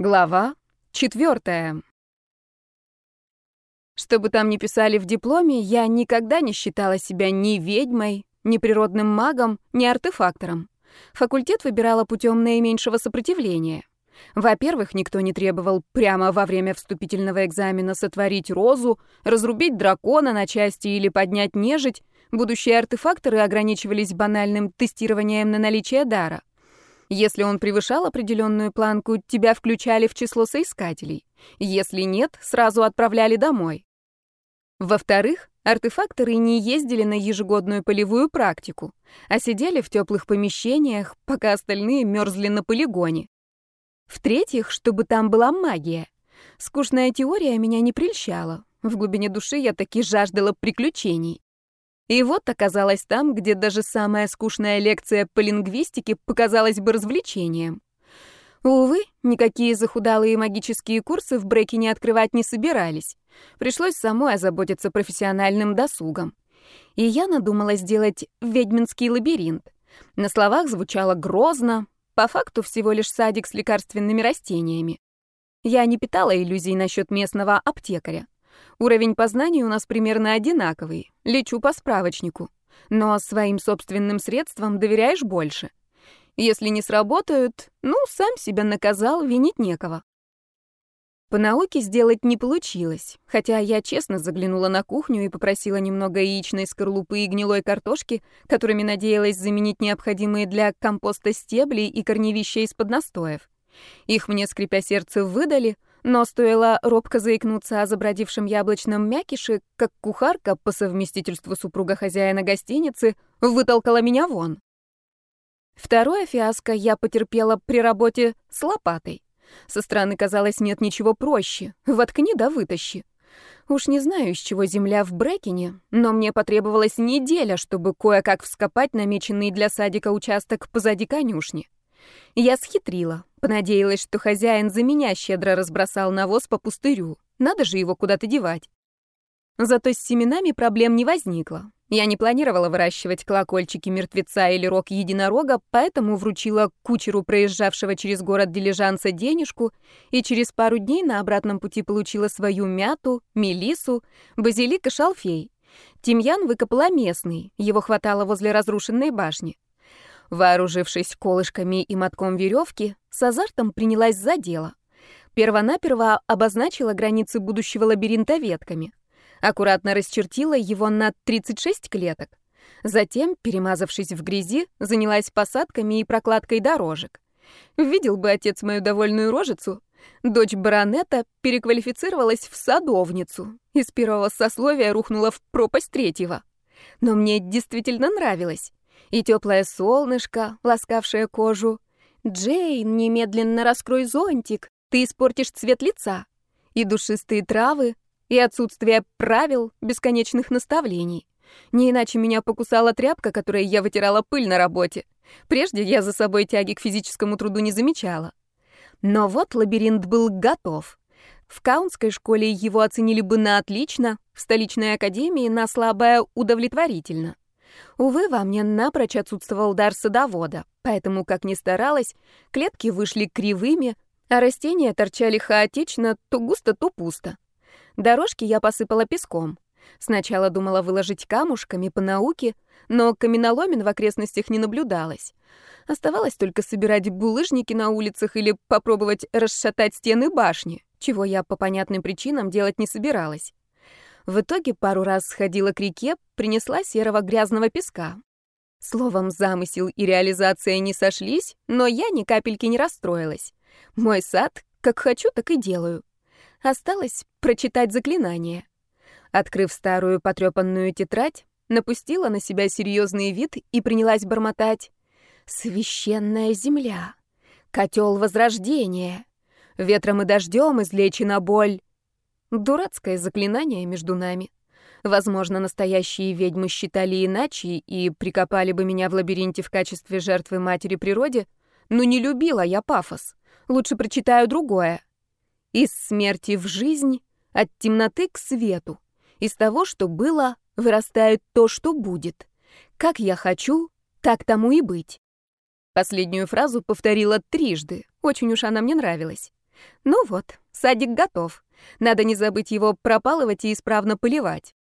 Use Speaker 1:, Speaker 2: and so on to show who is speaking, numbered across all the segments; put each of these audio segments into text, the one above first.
Speaker 1: Глава четвертая. Что бы там ни писали в дипломе, я никогда не считала себя ни ведьмой, ни природным магом, ни артефактором. Факультет выбирала путем наименьшего сопротивления. Во-первых, никто не требовал прямо во время вступительного экзамена сотворить розу, разрубить дракона на части или поднять нежить. Будущие артефакторы ограничивались банальным тестированием на наличие дара. Если он превышал определенную планку, тебя включали в число соискателей. Если нет, сразу отправляли домой. Во-вторых, артефакторы не ездили на ежегодную полевую практику, а сидели в теплых помещениях, пока остальные мерзли на полигоне. В-третьих, чтобы там была магия. Скучная теория меня не прельщала. В глубине души я таки жаждала приключений. И вот оказалась там, где даже самая скучная лекция по лингвистике показалась бы развлечением. Увы, никакие захудалые магические курсы в Брекине открывать не собирались. Пришлось самой озаботиться профессиональным досугом. И я надумала сделать ведьминский лабиринт. На словах звучало грозно, по факту всего лишь садик с лекарственными растениями. Я не питала иллюзий насчет местного аптекаря. Уровень познания у нас примерно одинаковый. Лечу по справочнику. Но своим собственным средствам доверяешь больше. Если не сработают, ну, сам себя наказал, винить некого. По науке сделать не получилось, хотя я честно заглянула на кухню и попросила немного яичной скорлупы и гнилой картошки, которыми надеялась заменить необходимые для компоста стебли и корневища из-под настоев. Их мне, скрипя сердце, выдали — но стоило робко заикнуться о забродившем яблочном мякише, как кухарка, по совместительству супруга хозяина гостиницы, вытолкала меня вон. Второе фиаско я потерпела при работе с лопатой. Со стороны казалось, нет ничего проще. Воткни да вытащи. Уж не знаю, из чего земля в Брекине, но мне потребовалась неделя, чтобы кое-как вскопать намеченный для садика участок позади конюшни. Я схитрила, понадеялась, что хозяин за меня щедро разбросал навоз по пустырю. Надо же его куда-то девать. Зато с семенами проблем не возникло. Я не планировала выращивать колокольчики мертвеца или рог единорога, поэтому вручила кучеру проезжавшего через город дилижанса денежку и через пару дней на обратном пути получила свою мяту, мелису, базилик и шалфей. Тимьян выкопала местный, его хватало возле разрушенной башни. Вооружившись колышками и мотком веревки, с азартом принялась за дело. Первонаперво обозначила границы будущего лабиринта ветками. Аккуратно расчертила его на 36 клеток. Затем, перемазавшись в грязи, занялась посадками и прокладкой дорожек. Видел бы отец мою довольную рожицу. Дочь баронета переквалифицировалась в садовницу. Из первого сословия рухнула в пропасть третьего. Но мне действительно нравилось и теплое солнышко, ласкавшее кожу. «Джейн, немедленно раскрой зонтик, ты испортишь цвет лица». И душистые травы, и отсутствие правил, бесконечных наставлений. Не иначе меня покусала тряпка, которой я вытирала пыль на работе. Прежде я за собой тяги к физическому труду не замечала. Но вот лабиринт был готов. В Каунской школе его оценили бы на отлично, в столичной академии на слабое удовлетворительно. Увы, во мне напрочь отсутствовал дар садовода, поэтому, как ни старалась, клетки вышли кривыми, а растения торчали хаотично, то густо, то пусто. Дорожки я посыпала песком. Сначала думала выложить камушками по науке, но каменоломен в окрестностях не наблюдалось. Оставалось только собирать булыжники на улицах или попробовать расшатать стены башни, чего я по понятным причинам делать не собиралась. В итоге пару раз сходила к реке, принесла серого грязного песка. Словом, замысел и реализация не сошлись, но я ни капельки не расстроилась. Мой сад, как хочу, так и делаю. Осталось прочитать заклинание. Открыв старую потрепанную тетрадь, напустила на себя серьезный вид и принялась бормотать. «Священная земля! Котел возрождения! Ветром и дождем излечена боль! Дурацкое заклинание между нами. Возможно, настоящие ведьмы считали иначе и прикопали бы меня в лабиринте в качестве жертвы матери природе, но не любила я пафос. Лучше прочитаю другое. Из смерти в жизнь, от темноты к свету. Из того, что было, вырастает то, что будет. Как я хочу, так тому и быть. Последнюю фразу повторила трижды. Очень уж она мне нравилась. Ну вот, садик готов. Надо не забыть его пропалывать и исправно поливать.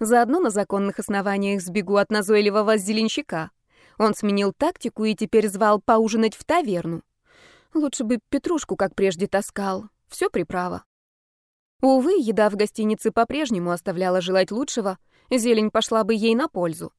Speaker 1: Заодно на законных основаниях сбегу от назойливого зеленщика. Он сменил тактику и теперь звал поужинать в таверну. Лучше бы петрушку, как прежде, таскал. Все приправа. Увы, еда в гостинице по-прежнему оставляла желать лучшего, зелень пошла бы ей на пользу.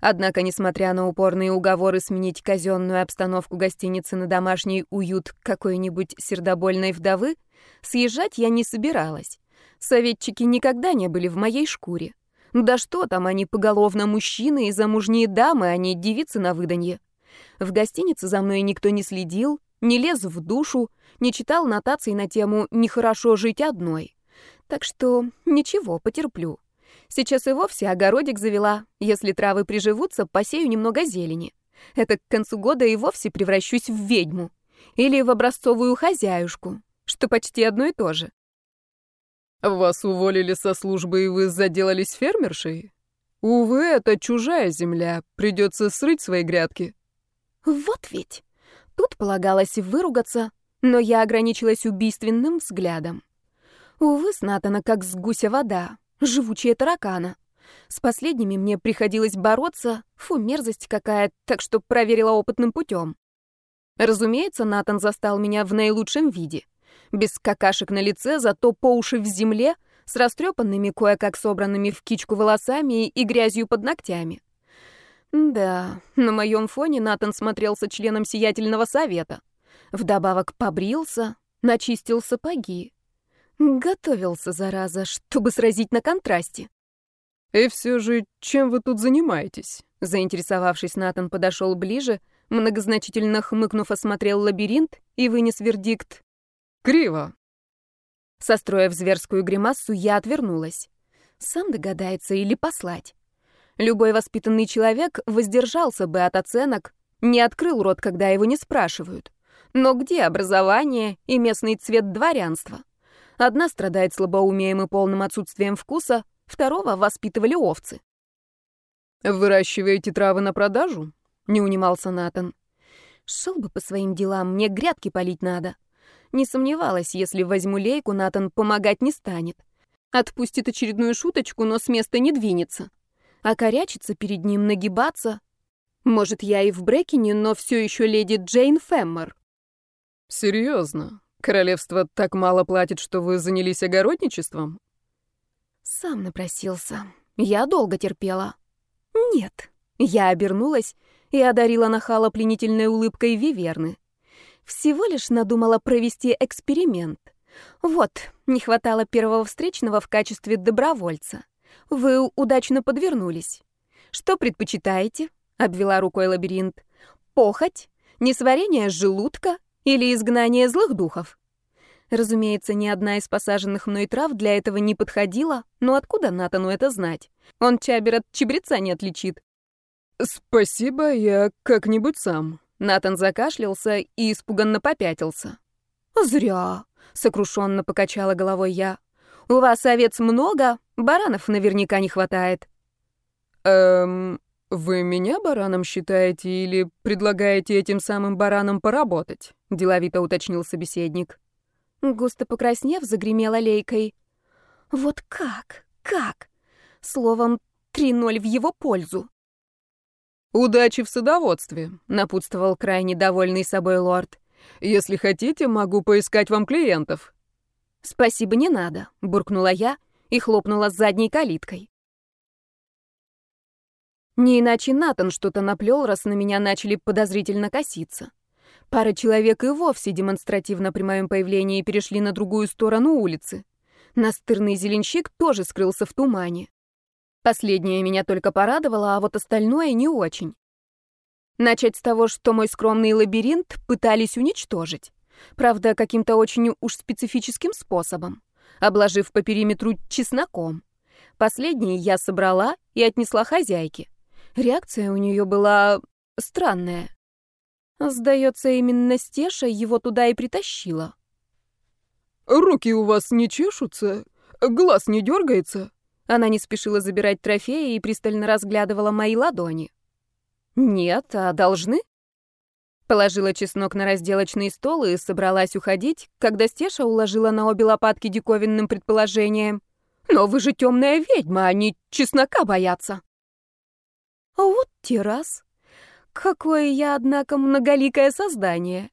Speaker 1: Однако, несмотря на упорные уговоры сменить казенную обстановку гостиницы на домашний уют какой-нибудь сердобольной вдовы, съезжать я не собиралась. Советчики никогда не были в моей шкуре. Да что там, они поголовно мужчины и замужние дамы, а не девицы на выданье. В гостинице за мной никто не следил, не лез в душу, не читал нотаций на тему «нехорошо жить одной». Так что ничего, потерплю. Сейчас и вовсе огородик завела. Если травы приживутся, посею немного зелени. Это к концу года и вовсе превращусь в ведьму. Или в образцовую хозяюшку, что почти одно и то же.
Speaker 2: Вас уволили со службы, и вы заделались фермершей? Увы, это чужая земля, придется срыть свои грядки.
Speaker 1: Вот ведь. Тут полагалось выругаться, но я ограничилась убийственным взглядом. Увы, с Натана как с гуся вода живучие таракана. С последними мне приходилось бороться, фу, мерзость какая, так что проверила опытным путем. Разумеется, Натан застал меня в наилучшем виде. Без какашек на лице, зато по уши в земле, с растрепанными, кое-как собранными в кичку волосами и грязью под ногтями. Да, на моем фоне Натан смотрелся членом сиятельного совета. Вдобавок побрился, начистил сапоги. Готовился, зараза, чтобы сразить на контрасте.
Speaker 2: «И все же, чем вы тут занимаетесь?»
Speaker 1: Заинтересовавшись, Натан подошел ближе, многозначительно хмыкнув, осмотрел лабиринт и вынес вердикт.
Speaker 2: «Криво».
Speaker 1: Состроив зверскую гримасу, я отвернулась. Сам догадается или послать. Любой воспитанный человек воздержался бы от оценок, не открыл рот, когда его не спрашивают. Но где образование и местный цвет дворянства? Одна страдает слабоумием и полным отсутствием вкуса, второго воспитывали овцы.
Speaker 2: «Выращиваете травы на продажу?» — не унимался Натан.
Speaker 1: «Шел бы по своим делам, мне грядки полить надо». Не сомневалась, если возьму лейку, Натан помогать не станет. Отпустит очередную шуточку, но с места не двинется. А корячиться перед ним, нагибаться. Может, я и в Брекине, но все еще леди Джейн Феммер.
Speaker 2: Серьезно? Королевство так мало платит, что вы занялись огородничеством?
Speaker 1: Сам напросился. Я долго терпела. Нет. Я обернулась и одарила нахала пленительной улыбкой Виверны. Всего лишь надумала провести эксперимент. Вот, не хватало первого встречного в качестве добровольца. Вы удачно подвернулись. Что предпочитаете? Обвела рукой лабиринт. Похоть? Несварение желудка? Или изгнание злых духов? Разумеется, ни одна из посаженных мной трав для этого не подходила, но откуда Натану это знать? Он чабер от чебреца не отличит.
Speaker 2: «Спасибо, я как-нибудь сам».
Speaker 1: Натан закашлялся и испуганно попятился. «Зря», — сокрушенно покачала головой я. «У вас овец много, баранов наверняка не хватает».
Speaker 2: «Эм, «Вы меня бараном считаете или предлагаете этим самым баранам поработать?» — деловито уточнил собеседник.
Speaker 1: Густо покраснев, загремела лейкой. «Вот как? Как?» Словом, три ноль в его пользу.
Speaker 2: «Удачи в садоводстве», — напутствовал крайне довольный собой лорд. «Если хотите, могу поискать вам клиентов».
Speaker 1: «Спасибо, не надо», — буркнула я и хлопнула задней калиткой. Не иначе Натан что-то наплел, раз на меня начали подозрительно коситься. Пара человек и вовсе демонстративно при моем появлении перешли на другую сторону улицы. Настырный зеленщик тоже скрылся в тумане. Последнее меня только порадовало, а вот остальное не очень. Начать с того, что мой скромный лабиринт пытались уничтожить. Правда, каким-то очень уж специфическим способом, обложив по периметру чесноком. Последний я собрала и отнесла хозяйке. Реакция у нее была странная. Сдается, именно Стеша его туда и притащила.
Speaker 2: «Руки у вас не чешутся? Глаз не дергается?»
Speaker 1: Она не спешила забирать трофеи и пристально разглядывала мои ладони. «Нет, а должны?» Положила чеснок на разделочный стол и собралась уходить, когда Стеша уложила на обе лопатки диковинным предположением. «Но вы же темная ведьма, они чеснока боятся!» А вот террас. Какое я, однако, многоликое создание.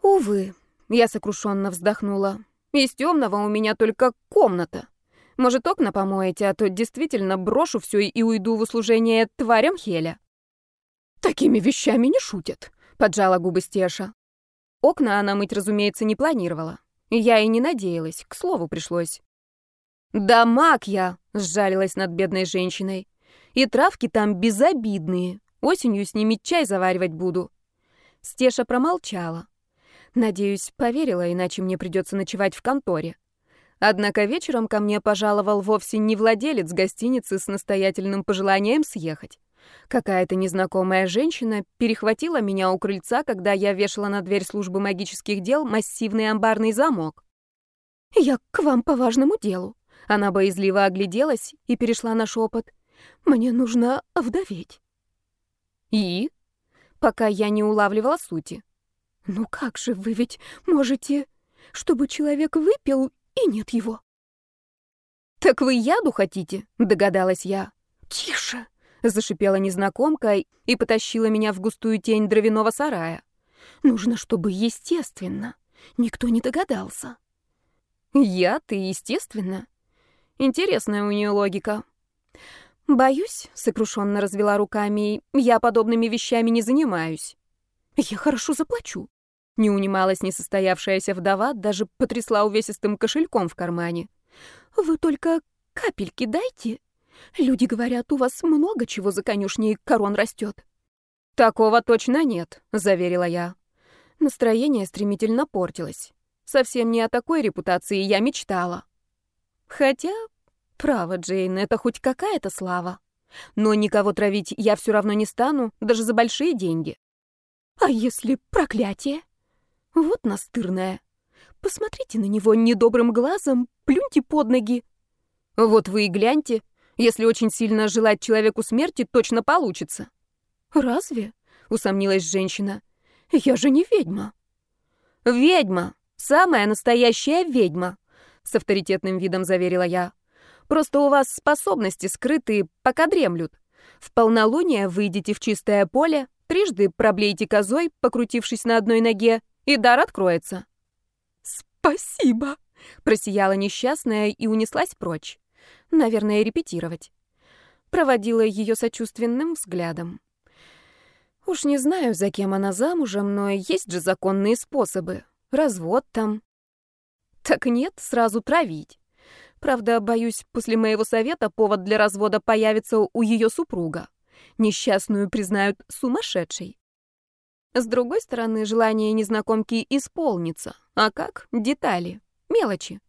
Speaker 1: Увы, я сокрушенно вздохнула. Из темного у меня только комната. Может, окна помоете, а то действительно брошу все и уйду в услужение тварям Хеля. Такими вещами не шутят, поджала губы Стеша. Окна она мыть, разумеется, не планировала. Я и не надеялась, к слову пришлось. «Да маг я!» — сжалилась над бедной женщиной. «И травки там безобидные. Осенью с ними чай заваривать буду». Стеша промолчала. Надеюсь, поверила, иначе мне придется ночевать в конторе. Однако вечером ко мне пожаловал вовсе не владелец гостиницы с настоятельным пожеланием съехать. Какая-то незнакомая женщина перехватила меня у крыльца, когда я вешала на дверь службы магических дел массивный амбарный замок. «Я к вам по важному делу». Она боязливо огляделась и перешла на шепот. «Мне нужно овдоветь». «И?» Пока я не улавливала сути. «Ну как же вы ведь можете, чтобы человек выпил и нет его?» «Так вы яду хотите?» — догадалась я. «Тише!» Зашипела незнакомка и потащила меня в густую тень дровяного сарая. Нужно, чтобы естественно. Никто не догадался. Я, ты, естественно. Интересная у нее логика. Боюсь, сокрушенно развела руками, я подобными вещами не занимаюсь. Я хорошо заплачу. Не унималась несостоявшаяся вдова, даже потрясла увесистым кошельком в кармане. Вы только капельки дайте, Люди говорят, у вас много чего за конюшней корон растет. Такого точно нет, заверила я. Настроение стремительно портилось. Совсем не о такой репутации я мечтала. Хотя, право, Джейн, это хоть какая-то слава. Но никого травить я все равно не стану, даже за большие деньги. А если проклятие? Вот настырная. Посмотрите на него недобрым глазом, плюньте под ноги. Вот вы и гляньте, если очень сильно желать человеку смерти, точно получится. Разве? Усомнилась женщина. Я же не ведьма. Ведьма. Самая настоящая ведьма. С авторитетным видом заверила я. Просто у вас способности скрытые, пока дремлют. В полнолуние выйдете в чистое поле, трижды проблейте козой, покрутившись на одной ноге, и дар откроется. «Спасибо!» — просияла несчастная и унеслась прочь. Наверное, репетировать. Проводила ее сочувственным взглядом. Уж не знаю, за кем она замужем, но есть же законные способы. Развод там. Так нет, сразу травить. Правда, боюсь, после моего совета повод для развода появится у ее супруга. Несчастную признают сумасшедшей. С другой стороны, желание незнакомки исполнится. А как? Детали. Мелочи.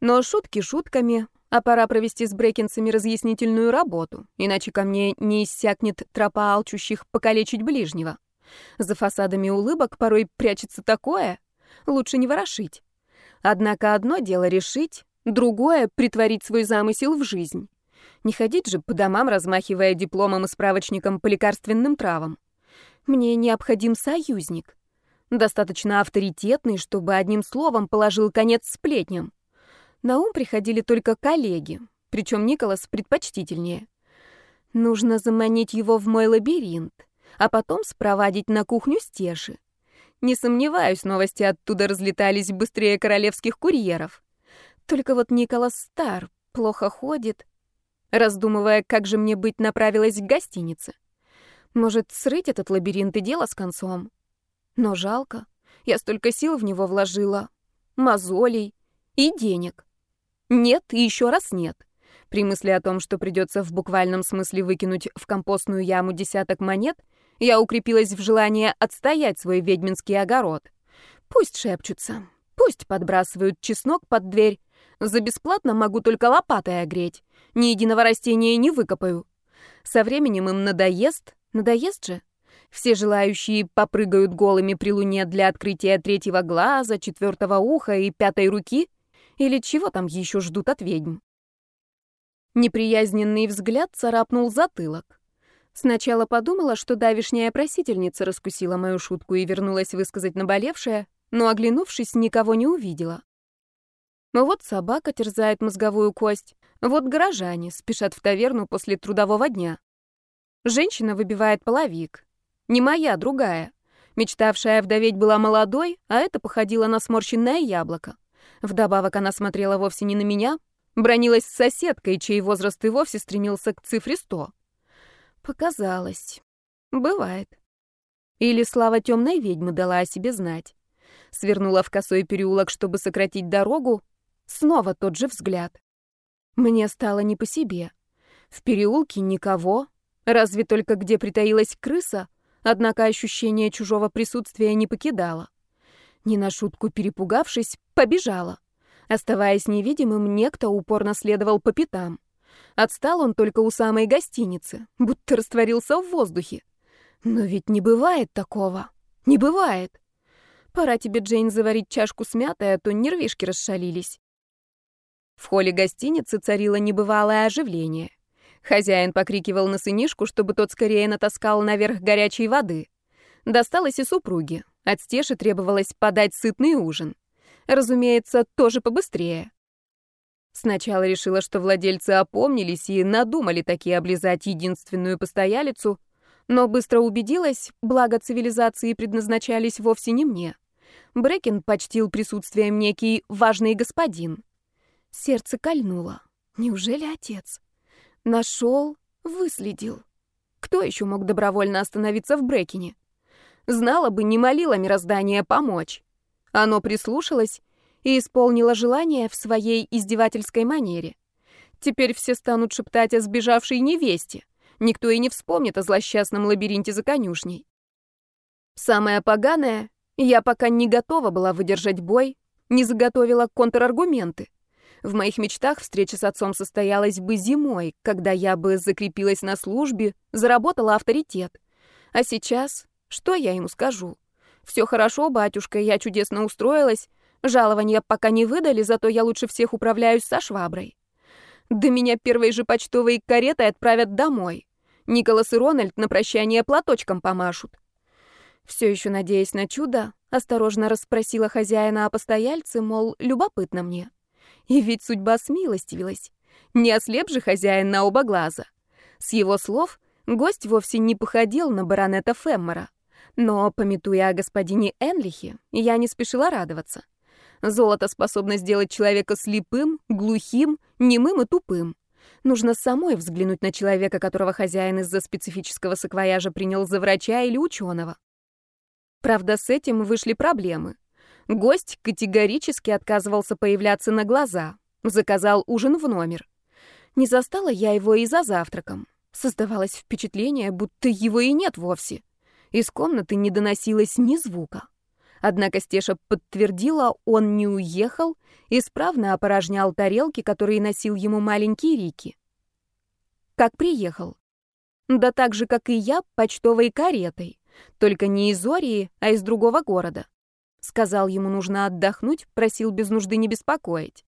Speaker 1: Но шутки шутками, а пора провести с брекинцами разъяснительную работу, иначе ко мне не иссякнет тропа алчущих покалечить ближнего. За фасадами улыбок порой прячется такое, лучше не ворошить. Однако одно дело решить, другое — притворить свой замысел в жизнь. Не ходить же по домам, размахивая дипломом и справочником по лекарственным травам. Мне необходим союзник. Достаточно авторитетный, чтобы одним словом положил конец сплетням. На ум приходили только коллеги, причем Николас предпочтительнее. Нужно заманить его в мой лабиринт, а потом спровадить на кухню стеши. Не сомневаюсь, новости оттуда разлетались быстрее королевских курьеров. Только вот Николас стар, плохо ходит. Раздумывая, как же мне быть, направилась к гостинице. Может, срыть этот лабиринт и дело с концом. Но жалко. Я столько сил в него вложила. Мозолей и денег. Нет и еще раз нет. При мысли о том, что придется в буквальном смысле выкинуть в компостную яму десяток монет, я укрепилась в желании отстоять свой ведьминский огород. Пусть шепчутся, пусть подбрасывают чеснок под дверь. За бесплатно могу только лопатой огреть. Ни единого растения не выкопаю. Со временем им надоест, надоест же. Все желающие попрыгают голыми при луне для открытия третьего глаза, четвертого уха и пятой руки — или чего там еще ждут от ведьм? Неприязненный взгляд царапнул затылок. Сначала подумала, что давишняя просительница раскусила мою шутку и вернулась высказать наболевшее, но, оглянувшись, никого не увидела. Вот собака терзает мозговую кость, вот горожане спешат в таверну после трудового дня. Женщина выбивает половик. Не моя, другая. Мечтавшая вдоветь была молодой, а это походило на сморщенное яблоко. Вдобавок она смотрела вовсе не на меня, бронилась с соседкой, чей возраст и вовсе стремился к цифре сто. Показалось. Бывает. Или слава темной ведьмы дала о себе знать. Свернула в косой переулок, чтобы сократить дорогу. Снова тот же взгляд. Мне стало не по себе. В переулке никого, разве только где притаилась крыса, однако ощущение чужого присутствия не покидало. Не на шутку перепугавшись, побежала. Оставаясь невидимым, некто упорно следовал по пятам. Отстал он только у самой гостиницы, будто растворился в воздухе. Но ведь не бывает такого. Не бывает. Пора тебе, Джейн, заварить чашку с мятой, а то нервишки расшалились. В холле гостиницы царило небывалое оживление. Хозяин покрикивал на сынишку, чтобы тот скорее натаскал наверх горячей воды. Досталось и супруге. От Стеши требовалось подать сытный ужин. Разумеется, тоже побыстрее. Сначала решила, что владельцы опомнились и надумали такие облизать единственную постоялицу, но быстро убедилась, благо цивилизации предназначались вовсе не мне. Брекин почтил присутствием некий важный господин. Сердце кольнуло. Неужели отец? Нашел, выследил. Кто еще мог добровольно остановиться в Брекине? Знала бы, не молила мироздание помочь. Оно прислушалось и исполнило желание в своей издевательской манере. Теперь все станут шептать о сбежавшей невесте. Никто и не вспомнит о злосчастном лабиринте за конюшней. Самое поганое, я пока не готова была выдержать бой, не заготовила контраргументы. В моих мечтах встреча с отцом состоялась бы зимой, когда я бы закрепилась на службе, заработала авторитет. А сейчас что я ему скажу? Все хорошо, батюшка, я чудесно устроилась. Жалования пока не выдали, зато я лучше всех управляюсь со шваброй. Да меня первой же почтовой каретой отправят домой. Николас и Рональд на прощание платочком помашут. Все еще надеясь на чудо, осторожно расспросила хозяина о постояльце, мол, любопытно мне. И ведь судьба смилостивилась. Не ослеп же хозяин на оба глаза. С его слов, гость вовсе не походил на баронета Феммора. Но, пометуя о господине Энлихе, я не спешила радоваться. Золото способно сделать человека слепым, глухим, немым и тупым. Нужно самой взглянуть на человека, которого хозяин из-за специфического саквояжа принял за врача или ученого. Правда, с этим вышли проблемы. Гость категорически отказывался появляться на глаза, заказал ужин в номер. Не застала я его и за завтраком. Создавалось впечатление, будто его и нет вовсе. Из комнаты не доносилось ни звука. Однако Стеша подтвердила, он не уехал, исправно опорожнял тарелки, которые носил ему маленький Рики. Как приехал? Да так же, как и я, почтовой каретой. Только не из Ории, а из другого города. Сказал, ему нужно отдохнуть, просил без нужды не беспокоить.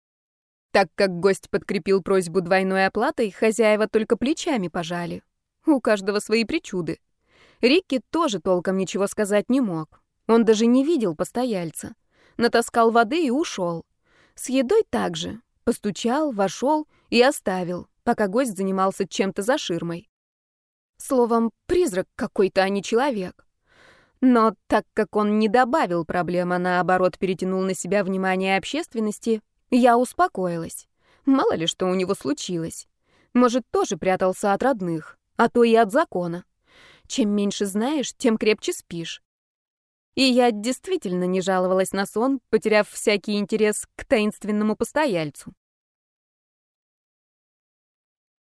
Speaker 1: Так как гость подкрепил просьбу двойной оплатой, хозяева только плечами пожали. У каждого свои причуды. Рикки тоже толком ничего сказать не мог. Он даже не видел постояльца. Натаскал воды и ушел. С едой также. Постучал, вошел и оставил, пока гость занимался чем-то за ширмой. Словом, призрак какой-то, а не человек. Но так как он не добавил проблем, а наоборот перетянул на себя внимание общественности, я успокоилась. Мало ли что у него случилось. Может, тоже прятался от родных, а то и от закона. Чем меньше знаешь, тем крепче спишь. И я действительно не жаловалась на сон, потеряв всякий интерес к таинственному постояльцу.